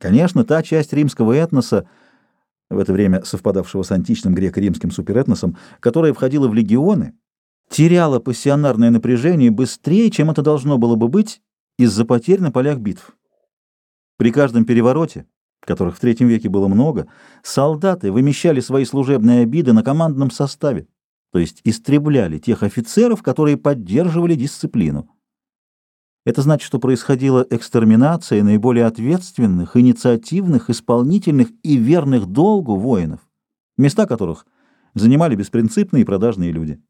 Конечно, та часть римского этноса, в это время совпадавшего с античным греко-римским суперэтносом, которая входила в легионы, теряла пассионарное напряжение быстрее, чем это должно было бы быть из-за потерь на полях битв. При каждом перевороте, которых в III веке было много, солдаты вымещали свои служебные обиды на командном составе, то есть истребляли тех офицеров, которые поддерживали дисциплину. Это значит, что происходила экстерминация наиболее ответственных, инициативных, исполнительных и верных долгу воинов, места которых занимали беспринципные продажные люди.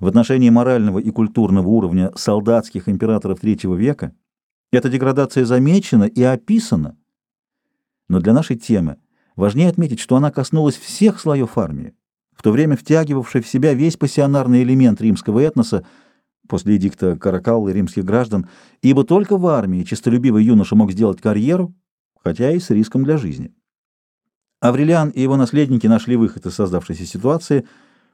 В отношении морального и культурного уровня солдатских императоров III века эта деградация замечена и описана, но для нашей темы важнее отметить, что она коснулась всех слоев армии, в то время втягивавшей в себя весь пассионарный элемент римского этноса, после эдикта Каракаллы римских граждан, ибо только в армии честолюбивый юноша мог сделать карьеру, хотя и с риском для жизни. Аврелиан и его наследники нашли выход из создавшейся ситуации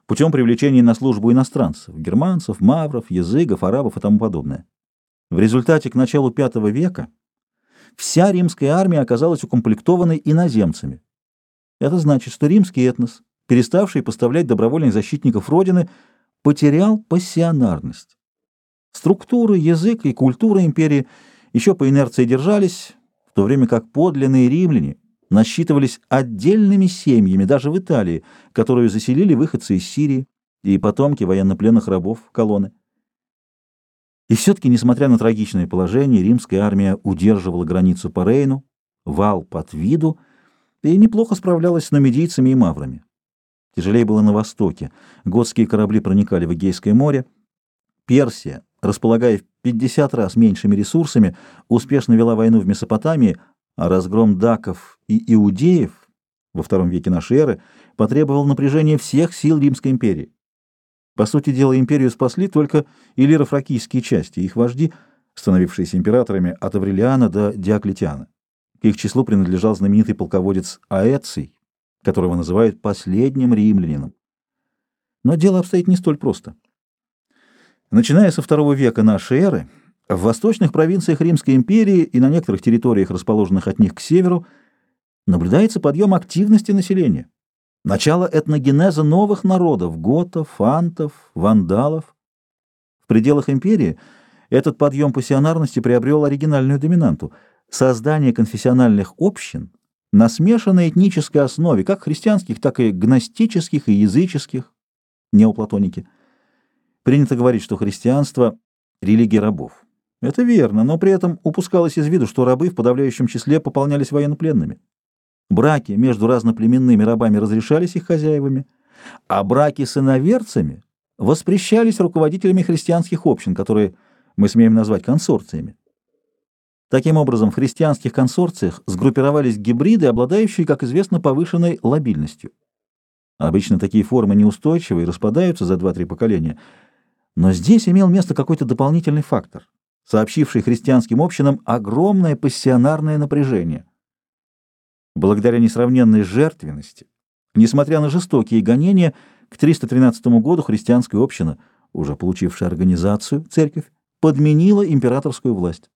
путем привлечения на службу иностранцев, германцев, мавров, языков, арабов и тому подобное. В результате к началу V века вся римская армия оказалась укомплектованной иноземцами. Это значит, что римский этнос, переставший поставлять добровольных защитников Родины, потерял пассионарность. Структура, язык и культура империи еще по инерции держались, в то время как подлинные римляне насчитывались отдельными семьями, даже в Италии, которую заселили выходцы из Сирии и потомки военнопленных рабов колонны. И все-таки, несмотря на трагичное положение, римская армия удерживала границу по Рейну, вал под виду, и неплохо справлялась с нумидийцами и маврами. Тяжелее было на востоке. Готские корабли проникали в Эгейское море. Персия, располагая в 50 раз меньшими ресурсами, успешно вела войну в Месопотамии, а разгром даков и иудеев во втором веке нашей эры потребовал напряжения всех сил Римской империи. По сути дела, империю спасли только иллиро-фракийские части, их вожди, становившиеся императорами от Аврелиана до Диоклетиана. К их числу принадлежал знаменитый полководец Аэций, которого называют последним римлянином. Но дело обстоит не столь просто. Начиная со второго века нашей эры, в восточных провинциях Римской империи и на некоторых территориях, расположенных от них к северу, наблюдается подъем активности населения. Начало этногенеза новых народов – готов, фантов, вандалов. В пределах империи этот подъем пассионарности приобрел оригинальную доминанту – создание конфессиональных общин на смешанной этнической основе, как христианских, так и гностических и языческих, неоплатоники. Принято говорить, что христианство – религия рабов. Это верно, но при этом упускалось из виду, что рабы в подавляющем числе пополнялись военнопленными. Браки между разноплеменными рабами разрешались их хозяевами, а браки с иноверцами воспрещались руководителями христианских общин, которые мы смеем назвать консорциями. Таким образом, в христианских консорциях сгруппировались гибриды, обладающие, как известно, повышенной лобильностью. Обычно такие формы неустойчивы и распадаются за 2-3 поколения, но здесь имел место какой-то дополнительный фактор, сообщивший христианским общинам огромное пассионарное напряжение – Благодаря несравненной жертвенности, несмотря на жестокие гонения, к 313 году христианская община, уже получившая организацию, церковь, подменила императорскую власть.